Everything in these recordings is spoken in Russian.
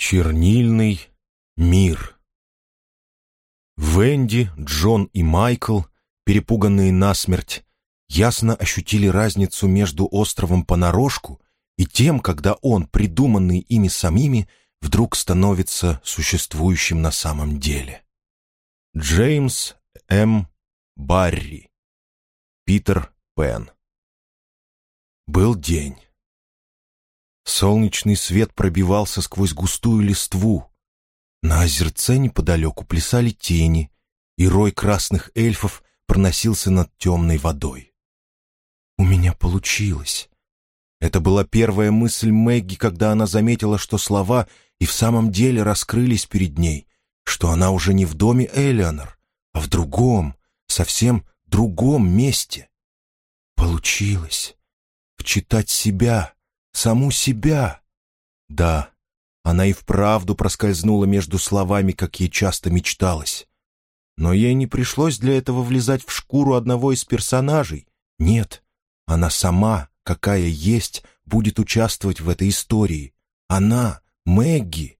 Чернильный мир Венди, Джон и Майкл, перепуганные насмерть, ясно ощутили разницу между островом понарошку и тем, когда он, придуманный ими самими, вдруг становится существующим на самом деле. Джеймс М. Барри Питер Пен Был день. Солнечный свет пробивался сквозь густую листву. На озерце неподалеку плясали тени, и рой красных эльфов проносился над темной водой. «У меня получилось!» Это была первая мысль Мэгги, когда она заметила, что слова и в самом деле раскрылись перед ней, что она уже не в доме Элеонор, а в другом, совсем другом месте. Получилось. Вчитать себя, саму себя. Да, она и вправду проскользнула между словами, как ей часто мечталось. Но ей не пришлось для этого влезать в шкуру одного из персонажей. Нет, она сама, какая есть, будет участвовать в этой истории. Она, Мэгги.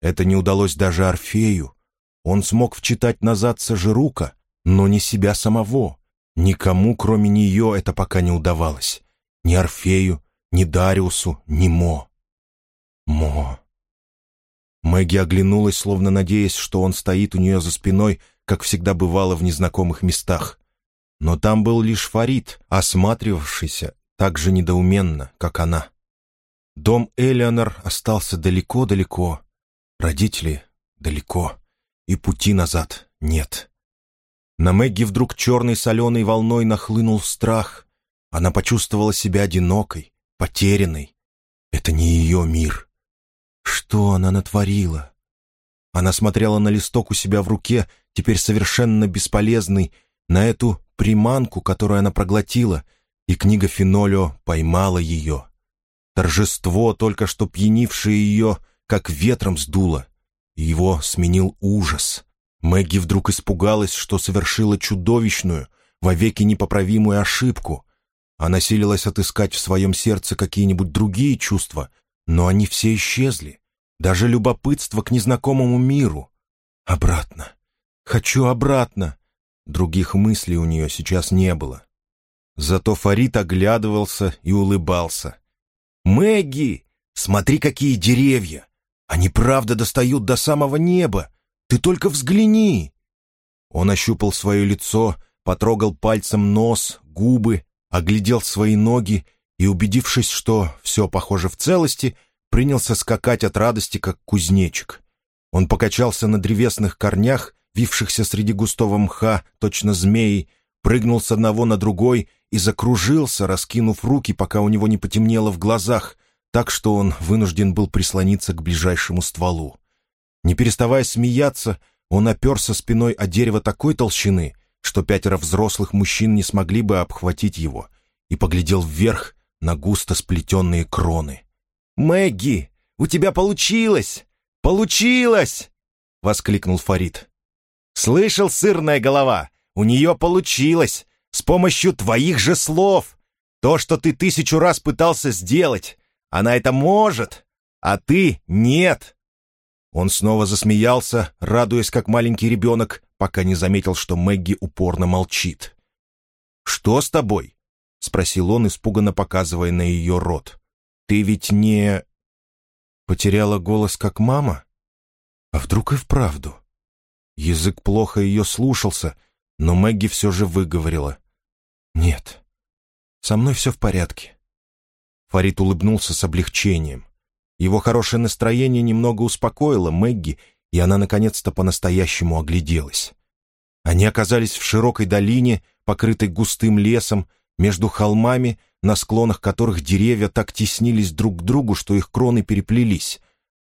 Это не удалось даже Орфею. Он смог вчитать назад Сажирука, но не себя самого. Никому, кроме нее, это пока не удавалось. Ни Орфею, ни Дариусу, ни Мо. Мо. Мэгги оглянулась, словно надеясь, что он стоит у нее за спиной, как всегда бывало в незнакомых местах. Но там был лишь Фарид, осматривавшийся так же недоуменно, как она. Дом Элеонор остался далеко-далеко, родители далеко, и пути назад нет. На Мэгги вдруг черной соленой волной нахлынул страх. Она почувствовала себя одинокой, потерянной. Это не ее мир. Что она натворила? Она смотрела на листок у себя в руке, теперь совершенно бесполезный, на эту приманку, которую она проглотила, и книга Фенолио поймала ее. Торжество, только что пьянившее ее, как ветром сдуло. Его сменил ужас. Мэгги вдруг испугалась, что совершила чудовищную, вовеки непоправимую ошибку. Она силилась отыскать в своем сердце какие-нибудь другие чувства, но они все исчезли. Даже любопытство к незнакомому миру. Обратно. Хочу обратно. Других мыслей у нее сейчас не было. Зато Фарид оглядывался и улыбался. «Мэгги, смотри, какие деревья! Они правда достают до самого неба! Ты только взгляни!» Он ощупал свое лицо, потрогал пальцем нос, губы, оглядел свои ноги и, убедившись, что все похоже в целости, принялся скакать от радости, как кузнечик. Он покачался на древесных корнях, вившихся среди густого мха, точно змеи, прыгнул с одного на другой и закружился, раскинув руки, пока у него не потемнело в глазах, так что он вынужден был прислониться к ближайшему стволу. Не переставая смеяться, он оперся спиной о дерево такой толщины, что пятеро взрослых мужчин не смогли бы обхватить его, и поглядел вверх на густо сплетенные кроны. «Мэгги, у тебя получилось! Получилось!» — воскликнул Фарид. «Слышал, сырная голова? У нее получилось! С помощью твоих же слов! То, что ты тысячу раз пытался сделать! Она это может, а ты нет!» Он снова засмеялся, радуясь, как маленький ребенок, пока не заметил, что Мэгги упорно молчит. «Что с тобой?» — спросил он, испуганно показывая на ее рот. «Ты ведь не...» Потеряла голос, как мама? А вдруг и вправду? Язык плохо ее слушался, но Мэгги все же выговорила. «Нет, со мной все в порядке». Фарид улыбнулся с облегчением. Его хорошее настроение немного успокоило Мэгги, и она наконец-то по-настоящему огляделась. Они оказались в широкой долине, покрытой густым лесом, между холмами, на склонах которых деревья так теснились друг к другу, что их кроны переплелись.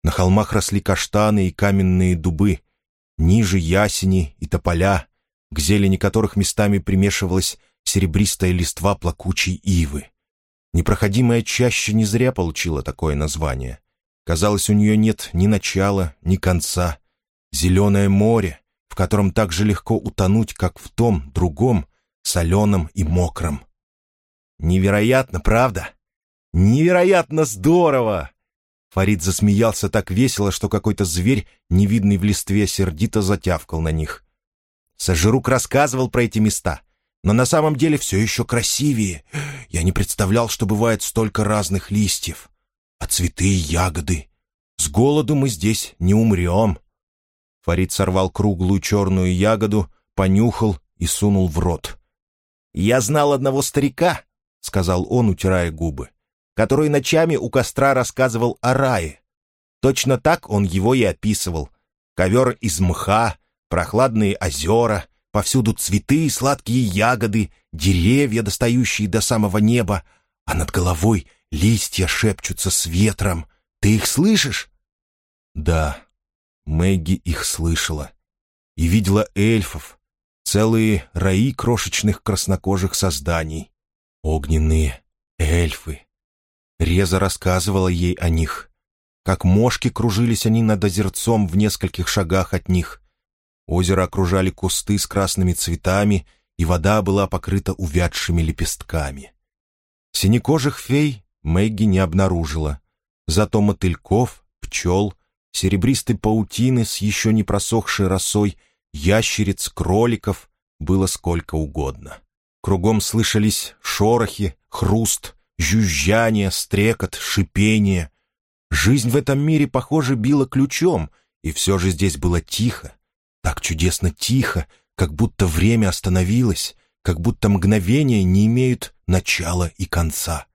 На холмах росли каштаны и каменные дубы, ниже ясени и тополя, к зелени которых местами примешивалась серебристая листва плакучей ивы. Непроходимая чаще не зря получила такое название. Казалось, у нее нет ни начала, ни конца. Зеленое море, в котором так же легко утонуть, как в том, другом, соленом и мокром. Невероятно, правда? Невероятно здорово! Фарид засмеялся так весело, что какой-то зверь, невидный в листве, сердито затявкал на них. Сажирук рассказывал про эти места, но на самом деле все еще красивее. Я не представлял, что бывает столько разных листьев. А цветы и ягоды. С голоду мы здесь не умрем. Фарид сорвал круглую черную ягоду, понюхал и сунул в рот. «Я знал одного старика», — сказал он, утирая губы который ночами у костра рассказывал о рае. Точно так он его и описывал. Ковер из мха, прохладные озера, повсюду цветы и сладкие ягоды, деревья, достающие до самого неба, а над головой листья шепчутся с ветром. Ты их слышишь? Да, Мэгги их слышала. И видела эльфов, целые раи крошечных краснокожих созданий. Огненные эльфы. Реза рассказывала ей о них. Как мошки кружились они над озерцом в нескольких шагах от них. Озеро окружали кусты с красными цветами, и вода была покрыта увядшими лепестками. Синекожих фей Мэгги не обнаружила. Зато мотыльков, пчел, серебристой паутины с еще не просохшей росой, ящериц, кроликов было сколько угодно. Кругом слышались шорохи, хруст, жужжание, стрекот, шипение. Жизнь в этом мире, похоже, била ключом, и все же здесь было тихо. Так чудесно тихо, как будто время остановилось, как будто мгновения не имеют начала и конца.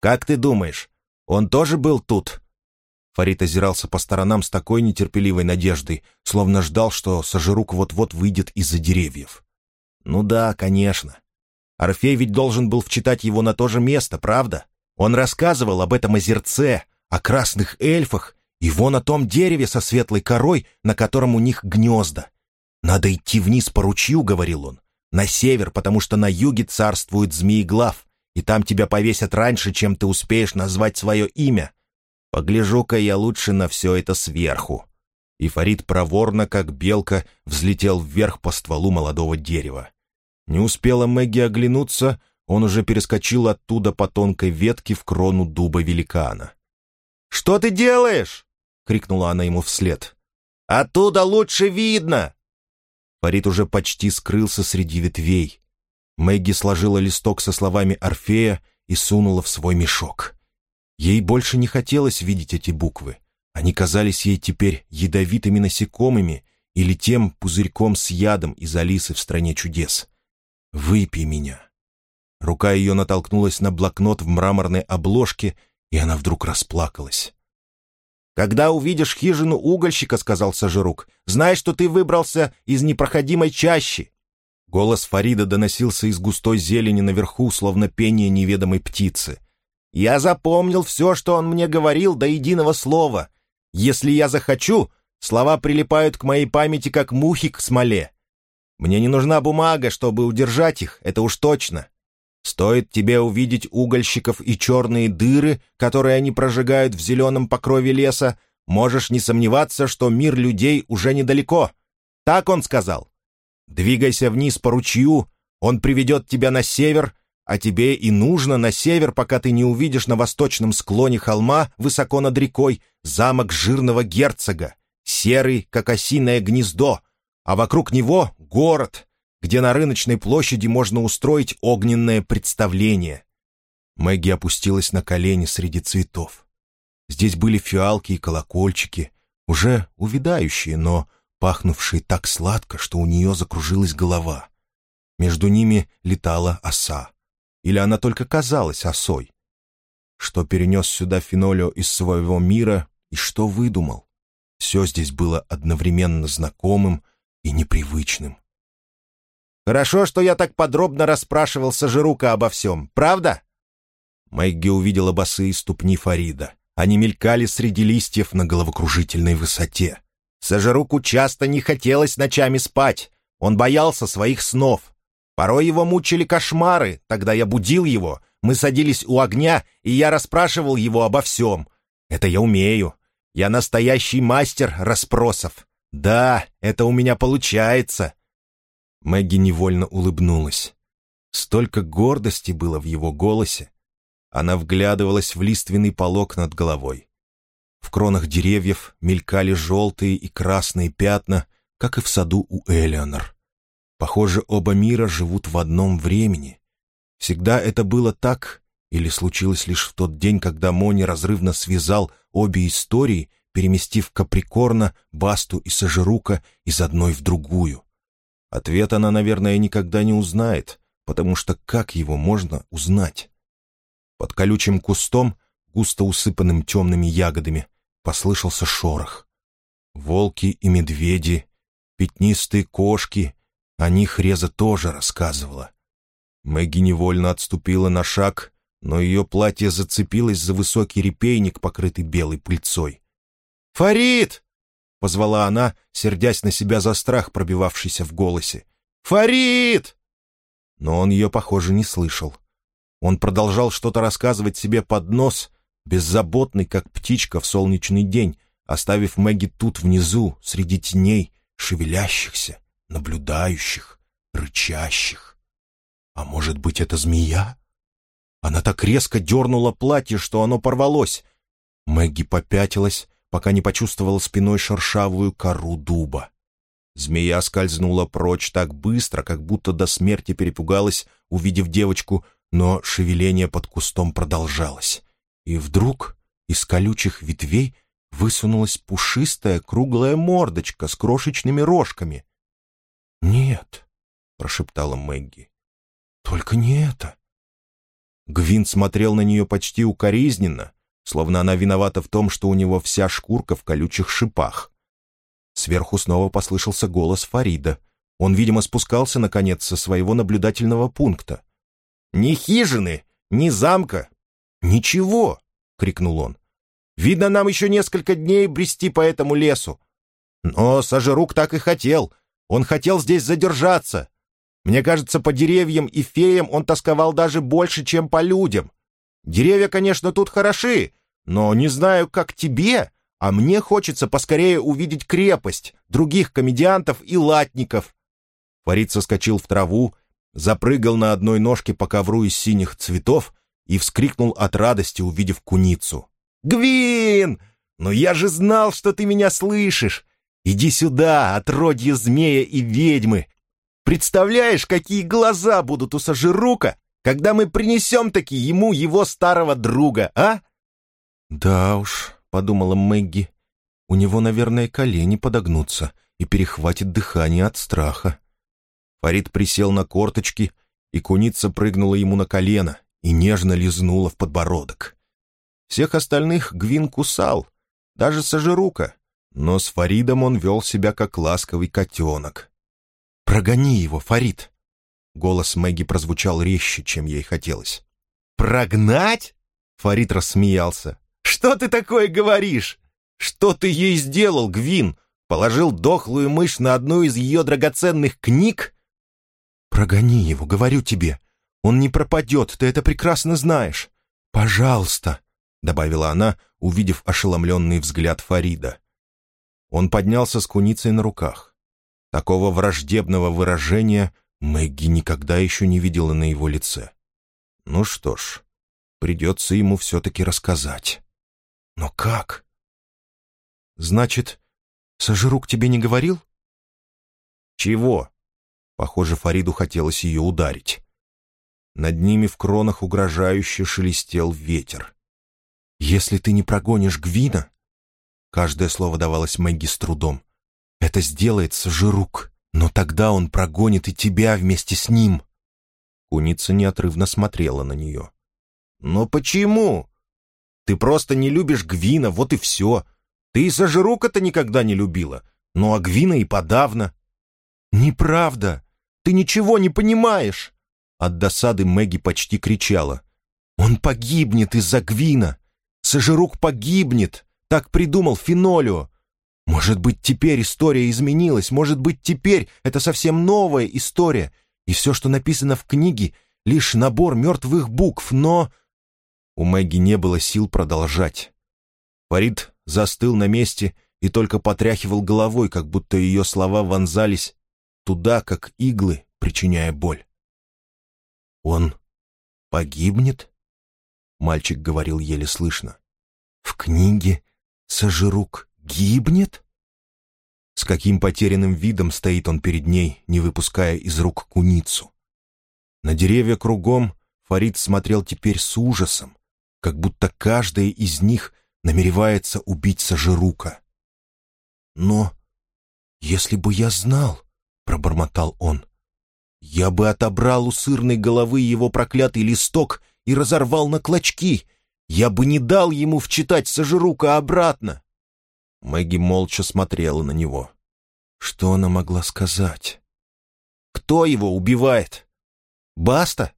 «Как ты думаешь, он тоже был тут?» Фарид озирался по сторонам с такой нетерпеливой надеждой, словно ждал, что Сажирук вот-вот выйдет из-за деревьев. «Ну да, конечно. Орфей ведь должен был вчитать его на то же место, правда? Он рассказывал об этом озерце, о красных эльфах и вон о том дереве со светлой корой, на котором у них гнезда. «Надо идти вниз по ручью», — говорил он, — «на север, потому что на юге царствует змееглав, и там тебя повесят раньше, чем ты успеешь назвать свое имя. Погляжу-ка я лучше на все это сверху». И Фарид проворно, как белка, взлетел вверх по стволу молодого дерева. Не успела Мэгги оглянуться, он уже перескочил оттуда по тонкой ветке в крону дуба великана. «Что ты делаешь?» — крикнула она ему вслед. «Оттуда лучше видно!» Фарид уже почти скрылся среди ветвей. Мэгги сложила листок со словами Орфея и сунула в свой мешок. Ей больше не хотелось видеть эти буквы. Они казались ей теперь ядовитыми насекомыми или тем пузырьком с ядом из Алисы в «Стране чудес». «Выпей меня». Рука ее натолкнулась на блокнот в мраморной обложке, и она вдруг расплакалась. «Когда увидишь хижину угольщика, — сказал Сажирук, — знай, что ты выбрался из непроходимой чащи». Голос Фарида доносился из густой зелени наверху, словно пение неведомой птицы. «Я запомнил все, что он мне говорил, до единого слова. Если я захочу, слова прилипают к моей памяти, как мухи к смоле. Мне не нужна бумага, чтобы удержать их, это уж точно. Стоит тебе увидеть угольщиков и черные дыры, которые они прожигают в зеленом покрове леса, можешь не сомневаться, что мир людей уже недалеко. Так он сказал. Двигайся вниз по ручью, он приведет тебя на север, а тебе и нужно на север, пока ты не увидишь на восточном склоне холма, высоко над рекой, замок жирного герцога, серый, как осиное гнездо, а вокруг него город, где на рыночной площади можно устроить огненное представление. Мэгги опустилась на колени среди цветов. Здесь были фиалки и колокольчики, уже увядающие, но пахнувшие так сладко, что у нее закружилась голова. Между ними летала оса. Или она только казалась осой? Что перенес сюда Фенолио из своего мира и что выдумал? Все здесь было одновременно знакомым и непривычным. «Хорошо, что я так подробно расспрашивал Сажирука обо всем, правда?» Мэгги увидела босые ступни Фарида. Они мелькали среди листьев на головокружительной высоте. Сажируку часто не хотелось ночами спать. Он боялся своих снов. Порой его мучили кошмары, тогда я будил его. Мы садились у огня, и я расспрашивал его обо всем. Это я умею. Я настоящий мастер расспросов. «Да, это у меня получается!» Мэгги невольно улыбнулась. Столько гордости было в его голосе. Она вглядывалась в лиственный полог над головой. кронах деревьев мелькали желтые и красные пятна, как и в саду у Элеонор. Похоже, оба мира живут в одном времени. Всегда это было так, или случилось лишь в тот день, когда Мони разрывно связал обе истории, переместив Каприкорна, Басту и Сажирука из одной в другую. Ответ она, наверное, никогда не узнает, потому что как его можно узнать? Под колючим кустом, густо усыпанным темными ягодами, послышался шорох. Волки и медведи, пятнистые кошки, о них Реза тоже рассказывала. Мэгги невольно отступила на шаг, но ее платье зацепилось за высокий репейник, покрытый белой пыльцой. «Фарид!» — позвала она, сердясь на себя за страх, пробивавшийся в голосе. «Фарид!» Но он ее, похоже, не слышал. Он продолжал что-то рассказывать себе под нос, беззаботный, как птичка в солнечный день, оставив Мэгги тут внизу, среди теней, шевелящихся, наблюдающих, рычащих. А может быть, это змея? Она так резко дернула платье, что оно порвалось. Мэгги попятилась, пока не почувствовала спиной шершавую кору дуба. Змея скользнула прочь так быстро, как будто до смерти перепугалась, увидев девочку, но шевеление под кустом продолжалось. И вдруг из колючих ветвей высунулась пушистая круглая мордочка с крошечными рожками. «Нет», — прошептала Мэгги, — «только не это». Гвин смотрел на нее почти укоризненно, словно она виновата в том, что у него вся шкурка в колючих шипах. Сверху снова послышался голос Фарида. Он, видимо, спускался, наконец, со своего наблюдательного пункта. «Ни хижины, ни замка, ничего!» — крикнул он. «Видно, нам еще несколько дней брести по этому лесу. Но Сажерук так и хотел. Он хотел здесь задержаться. Мне кажется, по деревьям и феям он тосковал даже больше, чем по людям. Деревья, конечно, тут хороши, но не знаю, как тебе, а мне хочется поскорее увидеть крепость, других комедиантов и латников». Фарид соскочил в траву, запрыгал на одной ножке по ковру из синих цветов и вскрикнул от радости, увидев куницу. «Гвин! Ну я же знал, что ты меня слышишь! Иди сюда, отродье змея и ведьмы! Представляешь, какие глаза будут у Сажирука, когда мы принесем-таки ему его старого друга, а?» «Да уж», — подумала Мэгги, — «у него, наверное, колени подогнутся и перехватит дыхание от страха». Фарид присел на корточки, и куница прыгнула ему на колено и нежно лизнула в подбородок. Всех остальных Гвин кусал, даже Сажирука, но с Фаридом он вел себя как ласковый котенок. «Прогони его, Фарид!» Голос Мэгги прозвучал резче, чем ей хотелось. «Прогнать?» Фарид рассмеялся. «Что ты такое говоришь? Что ты ей сделал, Гвин? Положил дохлую мышь на одну из ее драгоценных книг?» «Прогони его, говорю тебе. Он не пропадет, ты это прекрасно знаешь. Пожалуйста», — добавила она, увидев ошеломленный взгляд Фарида. Он поднялся с куницей на руках. Такого враждебного выражения Мэгги никогда еще не видела на его лице. Ну что ж, придется ему все-таки рассказать. Но как? Значит, Сажирук тебе не говорил? Чего? Похоже, Фариду хотелось ее ударить. Над ними в кронах угрожающе шелестел ветер. «Если ты не прогонишь Гвина...» Каждое слово давалось Мэгги с трудом. «Это сделает Сажирук, но тогда он прогонит и тебя вместе с ним». Куница неотрывно смотрела на нее. «Но почему? Ты просто не любишь Гвина, вот и все. Ты и Сажирука-то никогда не любила, ну а Гвина и подавно». «Неправда! Ты ничего не понимаешь!» От досады Мэгги почти кричала. «Он погибнет из-за Гвина! Сажирук погибнет! Так придумал Фенолио! Может быть, теперь история изменилась, может быть, теперь это совсем новая история, и все, что написано в книге, лишь набор мертвых букв, но...» У Мэгги не было сил продолжать. Фарид застыл на месте и только потряхивал головой, как будто ее слова вонзались туда, как иглы, причиняя боль. «Он погибнет?» — мальчик говорил еле слышно. «В книге Сажирук гибнет? С каким потерянным видом стоит он перед ней, не выпуская из рук куницу. На деревья кругом Фарид смотрел теперь с ужасом, как будто каждая из них намеревается убить Сажирука. «Но если бы я знал», — пробормотал он, — «я бы отобрал у сырной головы его проклятый листок и разорвал на клочки. Я бы не дал ему вчитать Сажирука обратно». Мэгги молча смотрела на него. Что она могла сказать? «Кто его убивает? Баста?»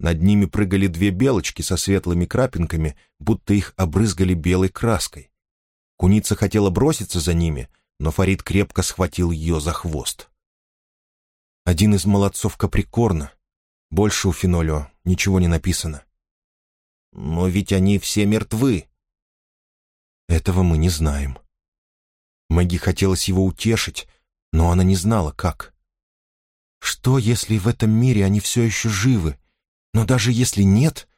Над ними прыгали две белочки со светлыми крапинками, будто их обрызгали белой краской. Куница хотела броситься за ними, но Фарид крепко схватил ее за хвост. Один из молодцов Каприкорна. Больше у Фенолио ничего не написано. Но ведь они все мертвы. Этого мы не знаем. Мэгги хотелось его утешить, но она не знала, как. Что, если в этом мире они все еще живы? Но даже если нет,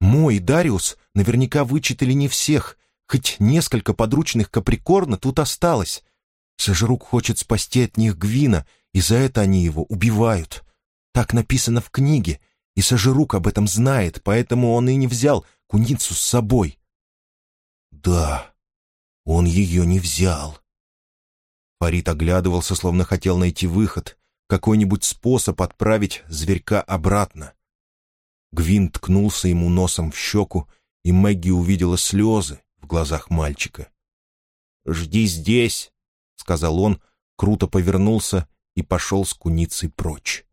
мой Дариус наверняка вычитали не всех, хоть несколько подручных Каприкорна тут осталось. Сожрук хочет спасти от них Гвина, и за это они его убивают. Так написано в книге, и Сожрук об этом знает, поэтому он и не взял куницу с собой. Да, он ее не взял. Фарид оглядывался, словно хотел найти выход, какой-нибудь способ отправить зверька обратно. Гвин ткнулся ему носом в щеку, и Мэгги увидела слезы в глазах мальчика. «Жди здесь», — сказал он, круто повернулся и пошел с куницей прочь.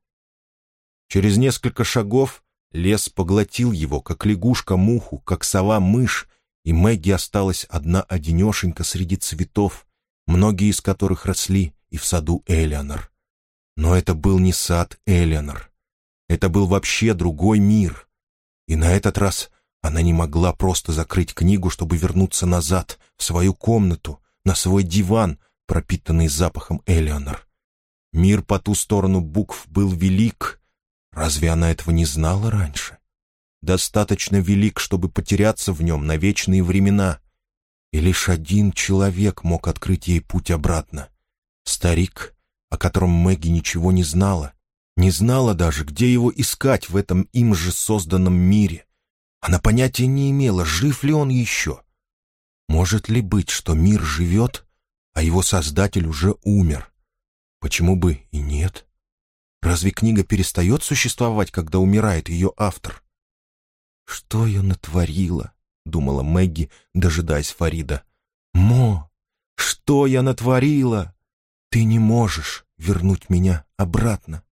Через несколько шагов лес поглотил его, как лягушка муху, как сова мышь, и Мэгги осталась одна-одинешенька среди цветов, многие из которых росли и в саду Элеонор. Но это был не сад Элеонор. Это был вообще другой мир. И на этот раз она не могла просто закрыть книгу, чтобы вернуться назад, в свою комнату, на свой диван, пропитанный запахом Элеонор. Мир по ту сторону букв был велик. Разве она этого не знала раньше? Достаточно велик, чтобы потеряться в нем на вечные времена. И лишь один человек мог открыть ей путь обратно. Старик, о котором Мэгги ничего не знала, не знала даже, где его искать в этом им же созданном мире. Она понятия не имела, жив ли он еще. Может ли быть, что мир живет, а его создатель уже умер? Почему бы и нет? Разве книга перестает существовать, когда умирает ее автор? «Что я натворила?» — думала Мэгги, дожидаясь Фарида. «Мо, что я натворила? Ты не можешь вернуть меня обратно».